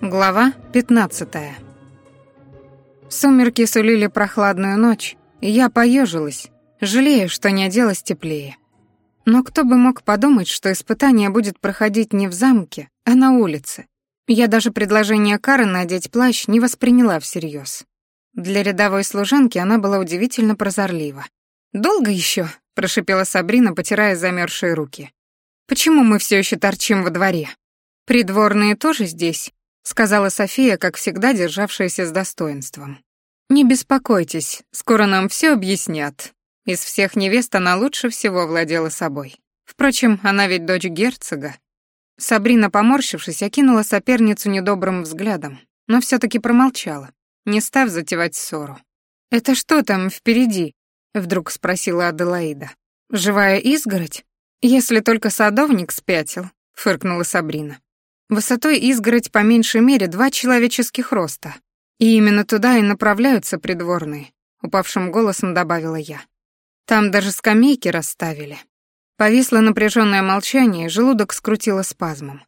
Глава 15. Сумерки сулили прохладную ночь, и я поежилась, жалея, что не оделась теплее. Но кто бы мог подумать, что испытание будет проходить не в замке, а на улице. Я даже предложение Кары надеть плащ не восприняла всерьез. Для рядовой служанки она была удивительно прозорлива. «Долго еще? прошипела Сабрина, потирая замерзшие руки. «Почему мы все еще торчим во дворе? Придворные тоже здесь?» сказала София, как всегда державшаяся с достоинством. Не беспокойтесь, скоро нам все объяснят. Из всех невест она лучше всего владела собой. Впрочем, она ведь дочь герцога. Сабрина, поморщившись, окинула соперницу недобрым взглядом, но все таки промолчала, не став затевать ссору. «Это что там впереди?» — вдруг спросила Аделаида. «Живая изгородь? Если только садовник спятил», — фыркнула Сабрина. Высотой изгородь по меньшей мере два человеческих роста. И именно туда и направляются придворные, упавшим голосом добавила я. Там даже скамейки расставили. Повисло напряженное молчание, желудок скрутило спазмом.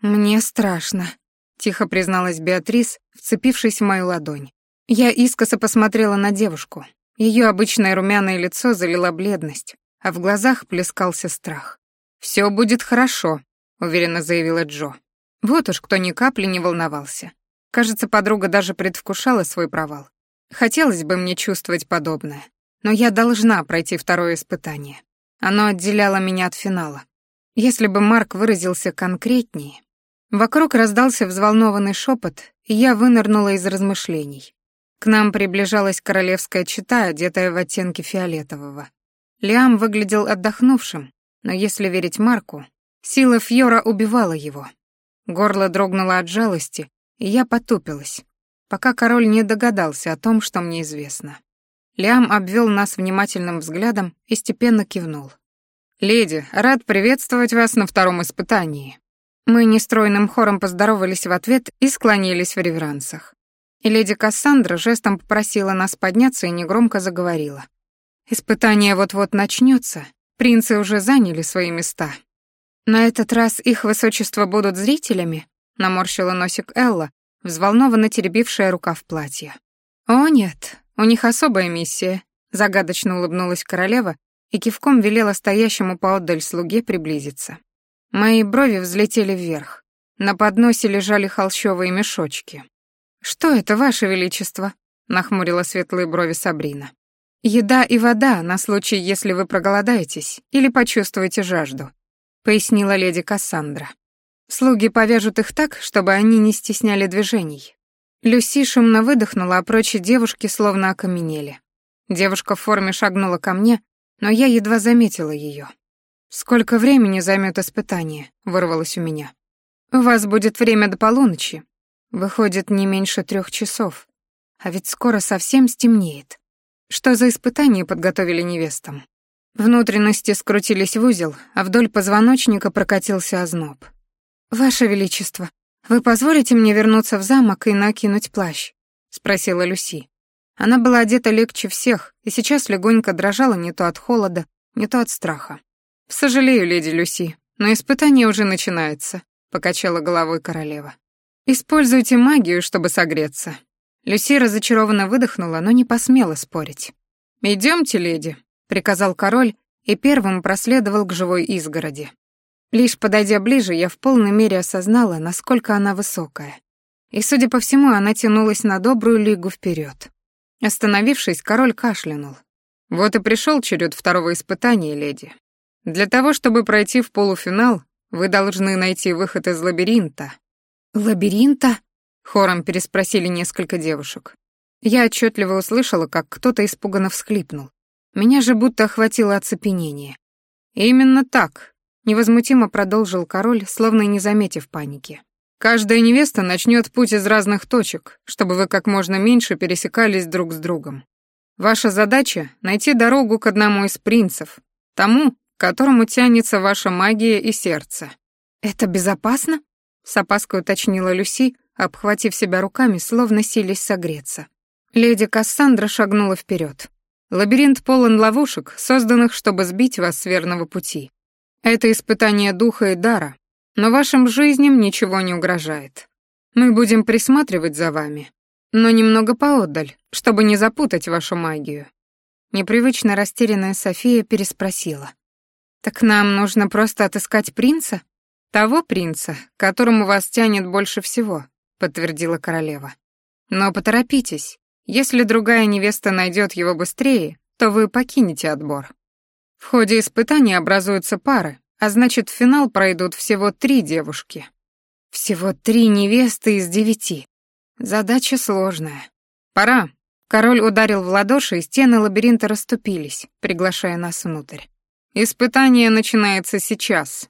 Мне страшно, тихо призналась Беатрис, вцепившись в мою ладонь. Я искоса посмотрела на девушку. Ее обычное румяное лицо залила бледность, а в глазах плескался страх. Все будет хорошо, уверенно заявила Джо. Вот уж кто ни капли не волновался. Кажется, подруга даже предвкушала свой провал. Хотелось бы мне чувствовать подобное, но я должна пройти второе испытание. Оно отделяло меня от финала. Если бы Марк выразился конкретнее... Вокруг раздался взволнованный шепот, и я вынырнула из размышлений. К нам приближалась королевская чита, одетая в оттенки фиолетового. Лиам выглядел отдохнувшим, но если верить Марку, сила Фьора убивала его. Горло дрогнуло от жалости, и я потупилась, пока король не догадался о том, что мне известно. Лиам обвел нас внимательным взглядом и степенно кивнул. «Леди, рад приветствовать вас на втором испытании». Мы нестройным хором поздоровались в ответ и склонились в реверансах. И леди Кассандра жестом попросила нас подняться и негромко заговорила. «Испытание вот-вот начнется. Принцы уже заняли свои места. «На этот раз их высочество будут зрителями?» — наморщила носик Элла, взволнованно теребившая рукав платья. «О, нет, у них особая миссия», — загадочно улыбнулась королева и кивком велела стоящему поотдаль слуге приблизиться. Мои брови взлетели вверх. На подносе лежали холщовые мешочки. «Что это, ваше величество?» — нахмурила светлые брови Сабрина. «Еда и вода на случай, если вы проголодаетесь или почувствуете жажду пояснила леди Кассандра. Слуги повяжут их так, чтобы они не стесняли движений. Люси шумно выдохнула, а прочие девушки словно окаменели. Девушка в форме шагнула ко мне, но я едва заметила ее. «Сколько времени займет испытание?» — вырвалось у меня. «У вас будет время до полуночи. Выходит, не меньше трех часов. А ведь скоро совсем стемнеет. Что за испытание подготовили невестам?» Внутренности скрутились в узел, а вдоль позвоночника прокатился озноб. «Ваше Величество, вы позволите мне вернуться в замок и накинуть плащ?» — спросила Люси. Она была одета легче всех и сейчас легонько дрожала не то от холода, не то от страха. «Сожалею, леди Люси, но испытание уже начинается», — покачала головой королева. «Используйте магию, чтобы согреться». Люси разочарованно выдохнула, но не посмела спорить. «Идемте, леди», приказал король и первым проследовал к живой изгороди. Лишь подойдя ближе, я в полной мере осознала, насколько она высокая. И, судя по всему, она тянулась на добрую лигу вперед. Остановившись, король кашлянул. «Вот и пришел черед второго испытания, леди. Для того, чтобы пройти в полуфинал, вы должны найти выход из лабиринта». «Лабиринта?» — хором переспросили несколько девушек. Я отчетливо услышала, как кто-то испуганно всхлипнул. Меня же будто охватило оцепенение. «Именно так», — невозмутимо продолжил король, словно и не заметив паники. «Каждая невеста начнет путь из разных точек, чтобы вы как можно меньше пересекались друг с другом. Ваша задача — найти дорогу к одному из принцев, тому, к которому тянется ваша магия и сердце». «Это безопасно?» — с опаской уточнила Люси, обхватив себя руками, словно сились согреться. Леди Кассандра шагнула вперед. Лабиринт полон ловушек, созданных, чтобы сбить вас с верного пути. Это испытание духа и дара, но вашим жизням ничего не угрожает. Мы будем присматривать за вами, но немного поотдаль, чтобы не запутать вашу магию». Непривычно растерянная София переспросила. «Так нам нужно просто отыскать принца?» «Того принца, которому вас тянет больше всего», — подтвердила королева. «Но поторопитесь. Если другая невеста найдет его быстрее, то вы покинете отбор. В ходе испытаний образуются пары, а значит, в финал пройдут всего три девушки. Всего три невесты из девяти. Задача сложная. Пора. Король ударил в ладоши, и стены лабиринта расступились, приглашая нас внутрь. Испытание начинается сейчас.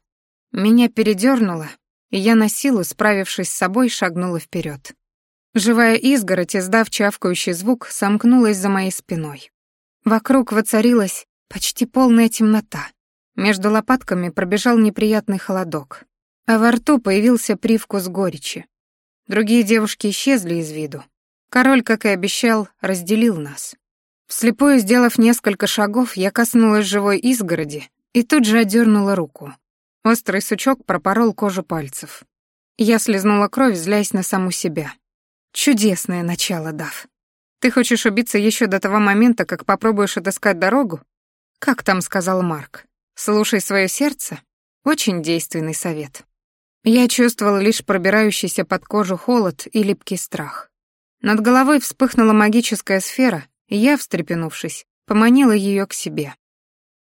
Меня передернуло, и я на силу, справившись с собой, шагнула вперед. Живая изгородь, издав чавкающий звук, сомкнулась за моей спиной. Вокруг воцарилась почти полная темнота. Между лопатками пробежал неприятный холодок, а во рту появился привкус горечи. Другие девушки исчезли из виду. Король, как и обещал, разделил нас. Вслепую сделав несколько шагов, я коснулась живой изгороди и тут же отдернула руку. Острый сучок пропорол кожу пальцев. Я слезнула кровь, злясь на саму себя. Чудесное начало, Дав. Ты хочешь убиться еще до того момента, как попробуешь отыскать дорогу? Как там сказал Марк? Слушай свое сердце. Очень действенный совет. Я чувствовала лишь пробирающийся под кожу холод и липкий страх. Над головой вспыхнула магическая сфера, и я, встрепенувшись, поманила ее к себе.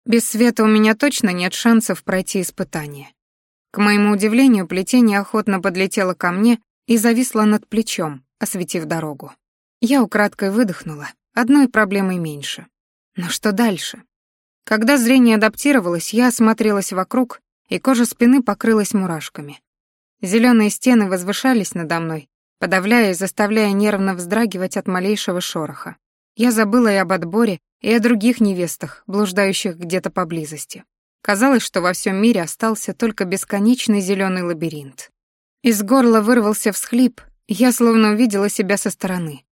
Без света у меня точно нет шансов пройти испытание. К моему удивлению, плетение охотно подлетело ко мне и зависло над плечом, осветив дорогу. Я украдкой выдохнула, одной проблемой меньше. Но что дальше? Когда зрение адаптировалось, я осмотрелась вокруг, и кожа спины покрылась мурашками. Зеленые стены возвышались надо мной, подавляя и заставляя нервно вздрагивать от малейшего шороха. Я забыла и об отборе, и о других невестах, блуждающих где-то поблизости. Казалось, что во всем мире остался только бесконечный зеленый лабиринт. Из горла вырвался всхлип, я словно увидела себя со стороны.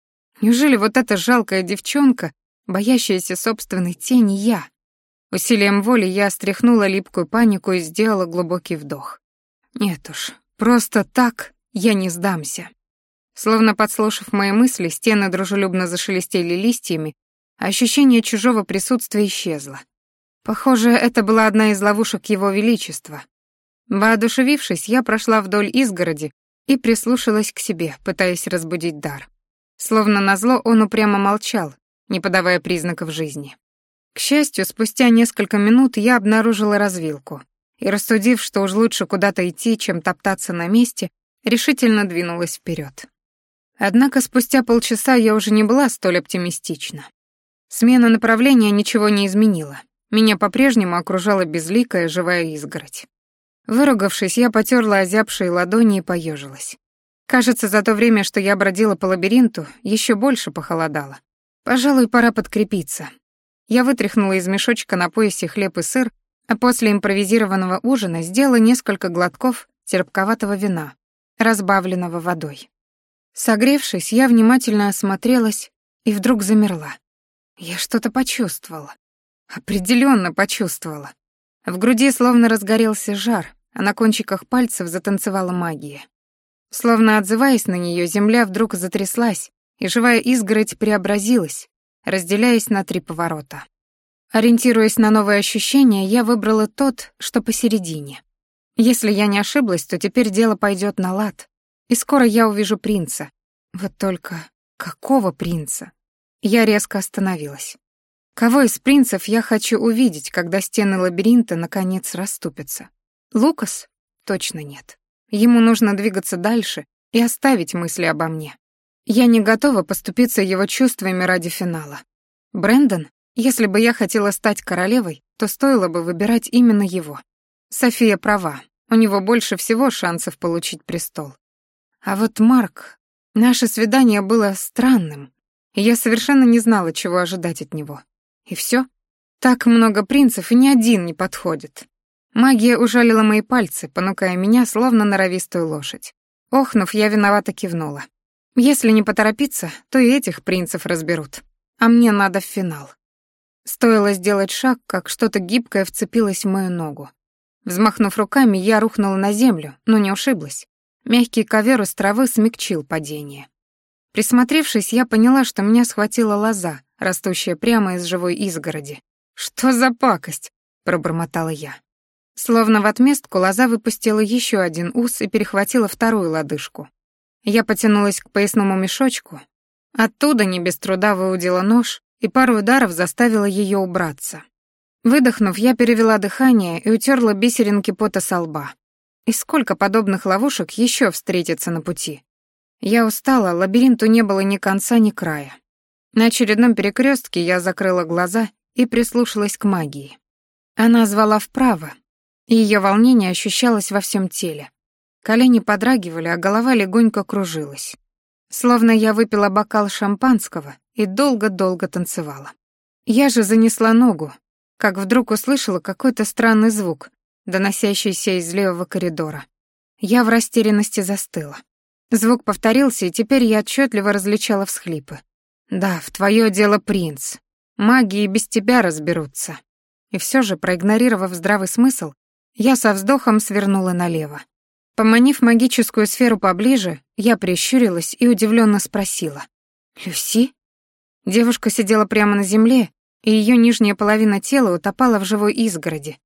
Неужели вот эта жалкая девчонка, боящаяся собственной тени, я? Усилием воли я стряхнула липкую панику и сделала глубокий вдох. Нет уж, просто так я не сдамся. Словно подслушав мои мысли, стены дружелюбно зашелестели листьями, Ощущение чужого присутствия исчезло. Похоже, это была одна из ловушек его величества. Воодушевившись, я прошла вдоль изгороди и прислушалась к себе, пытаясь разбудить дар. Словно назло он упрямо молчал, не подавая признаков жизни. К счастью, спустя несколько минут я обнаружила развилку и, рассудив, что уж лучше куда-то идти, чем топтаться на месте, решительно двинулась вперед. Однако спустя полчаса я уже не была столь оптимистична. Смена направления ничего не изменила. Меня по-прежнему окружала безликая живая изгородь. Выругавшись, я потерла озябшие ладони и поежилась. Кажется, за то время, что я бродила по лабиринту, еще больше похолодало. Пожалуй, пора подкрепиться. Я вытряхнула из мешочка на поясе хлеб и сыр, а после импровизированного ужина сделала несколько глотков терпковатого вина, разбавленного водой. Согревшись, я внимательно осмотрелась и вдруг замерла. Я что-то почувствовала. Определенно почувствовала. В груди словно разгорелся жар, а на кончиках пальцев затанцевала магия. Словно отзываясь на нее, земля вдруг затряслась, и живая изгородь преобразилась, разделяясь на три поворота. Ориентируясь на новые ощущения, я выбрала тот, что посередине. Если я не ошиблась, то теперь дело пойдет на лад, и скоро я увижу принца. Вот только какого принца? Я резко остановилась. Кого из принцев я хочу увидеть, когда стены лабиринта наконец расступятся? Лукас? Точно нет. Ему нужно двигаться дальше и оставить мысли обо мне. Я не готова поступиться его чувствами ради финала. Брэндон? Если бы я хотела стать королевой, то стоило бы выбирать именно его. София права, у него больше всего шансов получить престол. А вот Марк... Наше свидание было странным, я совершенно не знала, чего ожидать от него. И все. Так много принцев, и ни один не подходит. Магия ужалила мои пальцы, понукая меня, словно норовистую лошадь. Охнув, я виновато кивнула. Если не поторопиться, то и этих принцев разберут. А мне надо в финал. Стоило сделать шаг, как что-то гибкое вцепилось в мою ногу. Взмахнув руками, я рухнула на землю, но не ушиблась. Мягкий ковер из травы смягчил падение. Присмотревшись, я поняла, что меня схватила лоза, растущая прямо из живой изгороди. «Что за пакость?» — пробормотала я. Словно в отместку лоза выпустила еще один ус и перехватила вторую лодыжку. Я потянулась к поясному мешочку. Оттуда не без труда выудила нож и пару ударов заставила ее убраться. Выдохнув, я перевела дыхание и утерла бисеринки пота со лба. И сколько подобных ловушек еще встретится на пути? Я устала, лабиринту не было ни конца, ни края. На очередном перекрестке я закрыла глаза и прислушалась к магии. Она звала вправо, и ее волнение ощущалось во всем теле. Колени подрагивали, а голова легонько кружилась. Словно я выпила бокал шампанского и долго-долго танцевала. Я же занесла ногу, как вдруг услышала какой-то странный звук, доносящийся из левого коридора. Я в растерянности застыла. Звук повторился, и теперь я отчетливо различала всхлипы. «Да, в твое дело принц. Маги и без тебя разберутся». И все же, проигнорировав здравый смысл, я со вздохом свернула налево. Поманив магическую сферу поближе, я прищурилась и удивленно спросила. «Люси?» Девушка сидела прямо на земле, и ее нижняя половина тела утопала в живой изгороди.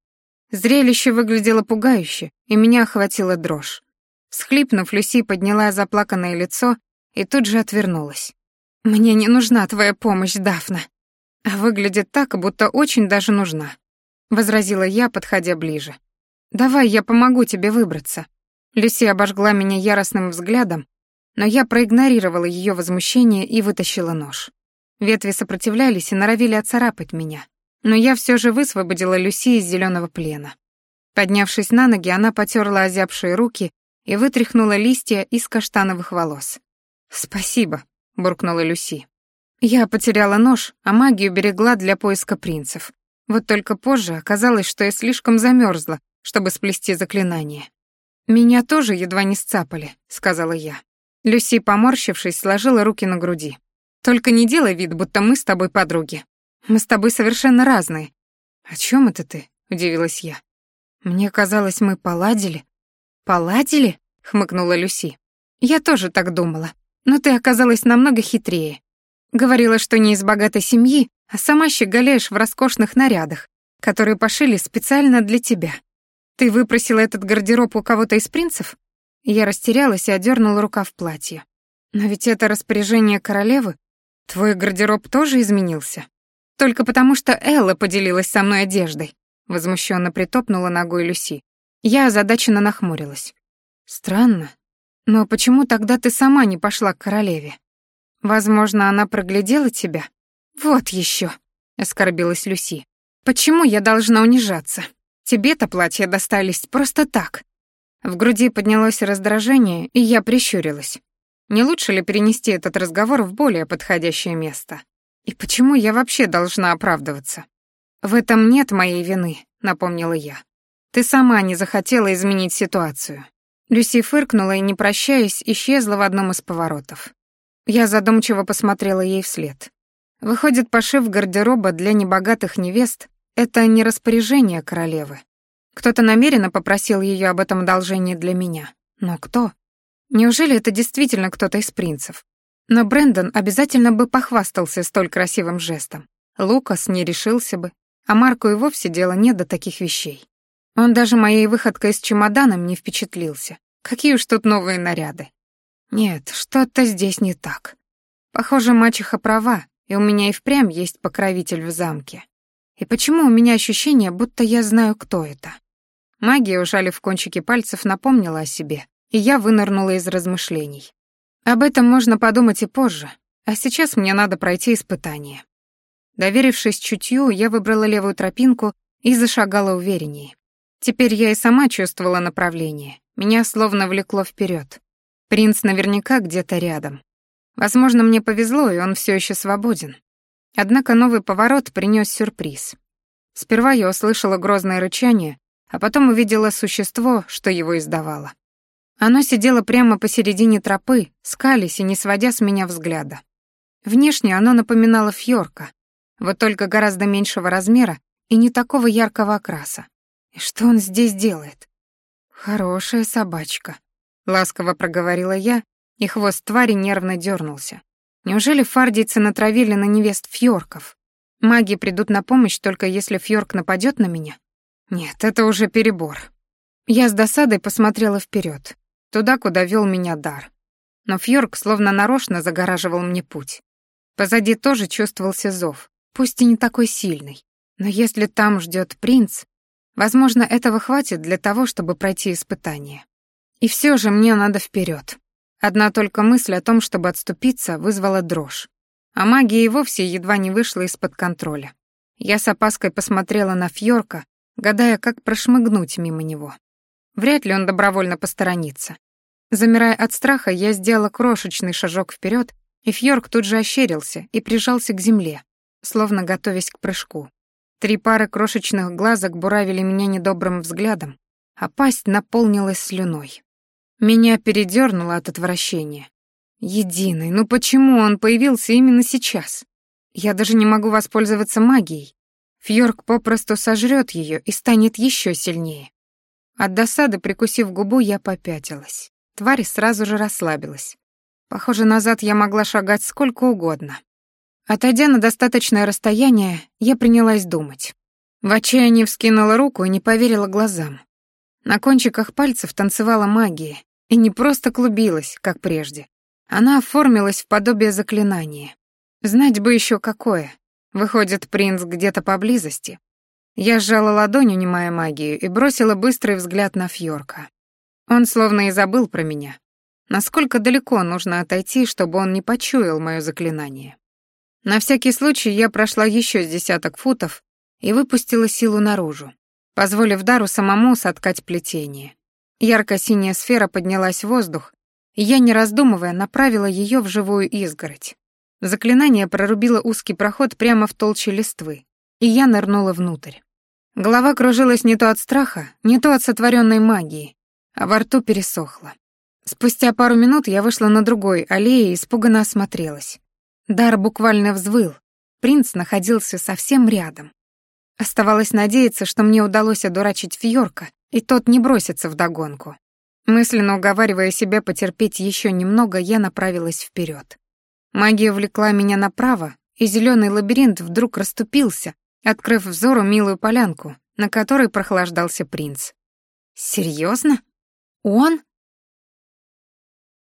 Зрелище выглядело пугающе, и меня охватила дрожь. Схлипнув, Люси подняла заплаканное лицо и тут же отвернулась. «Мне не нужна твоя помощь, Дафна. А выглядит так, будто очень даже нужна», — возразила я, подходя ближе. «Давай я помогу тебе выбраться». Люси обожгла меня яростным взглядом, но я проигнорировала ее возмущение и вытащила нож. Ветви сопротивлялись и норовили оцарапать меня, но я все же высвободила Люси из зеленого плена. Поднявшись на ноги, она потерла озябшие руки и вытряхнула листья из каштановых волос. «Спасибо», — буркнула Люси. Я потеряла нож, а магию берегла для поиска принцев. Вот только позже оказалось, что я слишком замерзла, чтобы сплести заклинание. «Меня тоже едва не сцапали», — сказала я. Люси, поморщившись, сложила руки на груди. Только не делай вид, будто мы с тобой подруги. Мы с тобой совершенно разные. О чем это ты? удивилась я. Мне казалось, мы поладили. Поладили? хмыкнула Люси. Я тоже так думала. Но ты оказалась намного хитрее. Говорила, что не из богатой семьи, а сама щеголяешь в роскошных нарядах, которые пошили специально для тебя. Ты выпросила этот гардероб у кого-то из принцев? Я растерялась и одернула рукав платья. Но ведь это распоряжение королевы, Твой гардероб тоже изменился? Только потому, что Элла поделилась со мной одеждой. Возмущенно притопнула ногой Люси. Я озадаченно нахмурилась. Странно. Но почему тогда ты сама не пошла к королеве? Возможно, она проглядела тебя? Вот еще, оскорбилась Люси. Почему я должна унижаться? Тебе-то платья достались просто так. В груди поднялось раздражение, и я прищурилась. Не лучше ли перенести этот разговор в более подходящее место? И почему я вообще должна оправдываться? В этом нет моей вины, напомнила я. Ты сама не захотела изменить ситуацию. Люси фыркнула и, не прощаясь, исчезла в одном из поворотов. Я задумчиво посмотрела ей вслед. Выходит, пошив гардероба для небогатых невест — это не распоряжение королевы. Кто-то намеренно попросил ее об этом одолжении для меня. Но кто? Неужели это действительно кто-то из принцев? Но Брэндон обязательно бы похвастался столь красивым жестом. Лукас не решился бы, а Марку и вовсе дела нет до таких вещей. Он даже моей выходкой с чемоданом не впечатлился. Какие уж тут новые наряды. Нет, что-то здесь не так. Похоже, мачеха права, и у меня и впрямь есть покровитель в замке. И почему у меня ощущение, будто я знаю, кто это? Магия, ужалив кончики пальцев, напомнила о себе, и я вынырнула из размышлений. Об этом можно подумать и позже, а сейчас мне надо пройти испытание. Доверившись чутью, я выбрала левую тропинку и зашагала увереннее. Теперь я и сама чувствовала направление, меня словно влекло вперед. Принц наверняка где-то рядом. Возможно, мне повезло, и он все еще свободен. Однако новый поворот принес сюрприз. Сперва я услышала грозное рычание, а потом увидела существо, что его издавало. Оно сидело прямо посередине тропы, скались и не сводя с меня взгляда. Внешне оно напоминало фьорка, вот только гораздо меньшего размера и не такого яркого окраса. И что он здесь делает? Хорошая собачка, ласково проговорила я, и хвост твари нервно дернулся. Неужели фардийцы натравили на невест фьорков? Маги придут на помощь только если фьорк нападет на меня? Нет, это уже перебор. Я с досадой посмотрела вперед, туда, куда вел меня дар. Но фьорк словно нарочно загораживал мне путь. Позади тоже чувствовался зов, пусть и не такой сильный. Но если там ждет принц, возможно, этого хватит для того, чтобы пройти испытание. И все же мне надо вперед. Одна только мысль о том, чтобы отступиться, вызвала дрожь. А магия и вовсе едва не вышла из-под контроля. Я с опаской посмотрела на Фьорка, гадая, как прошмыгнуть мимо него. Вряд ли он добровольно посторонится. Замирая от страха, я сделала крошечный шажок вперед, и Фьорк тут же ощерился и прижался к земле, словно готовясь к прыжку. Три пары крошечных глазок буравили меня недобрым взглядом, а пасть наполнилась слюной. Меня передёрнуло от отвращения. Единый, ну почему он появился именно сейчас? Я даже не могу воспользоваться магией. Фьорк попросту сожрет ее и станет еще сильнее. От досады, прикусив губу, я попятилась. Тварь сразу же расслабилась. Похоже, назад я могла шагать сколько угодно. Отойдя на достаточное расстояние, я принялась думать. В отчаянии вскинула руку и не поверила глазам. На кончиках пальцев танцевала магия, и не просто клубилась, как прежде. Она оформилась в подобие заклинания. Знать бы еще какое. Выходит, принц где-то поблизости. Я сжала ладонь, унимая магию, и бросила быстрый взгляд на Фьорка. Он словно и забыл про меня. Насколько далеко нужно отойти, чтобы он не почуял мое заклинание. На всякий случай я прошла еще с десяток футов и выпустила силу наружу, позволив дару самому соткать плетение. Ярко-синяя сфера поднялась в воздух, и я, не раздумывая, направила ее в живую изгородь. Заклинание прорубило узкий проход прямо в толще листвы, и я нырнула внутрь. Голова кружилась не то от страха, не то от сотворенной магии, а во рту пересохло. Спустя пару минут я вышла на другой аллее и испуганно осмотрелась. Дар буквально взвыл. Принц находился совсем рядом. Оставалось надеяться, что мне удалось одурачить Фьорка, и тот не бросится в догонку. Мысленно уговаривая себя потерпеть еще немного, я направилась вперед. Магия влекла меня направо, и зеленый лабиринт вдруг расступился, открыв взору милую полянку, на которой прохлаждался принц. Серьезно? Он?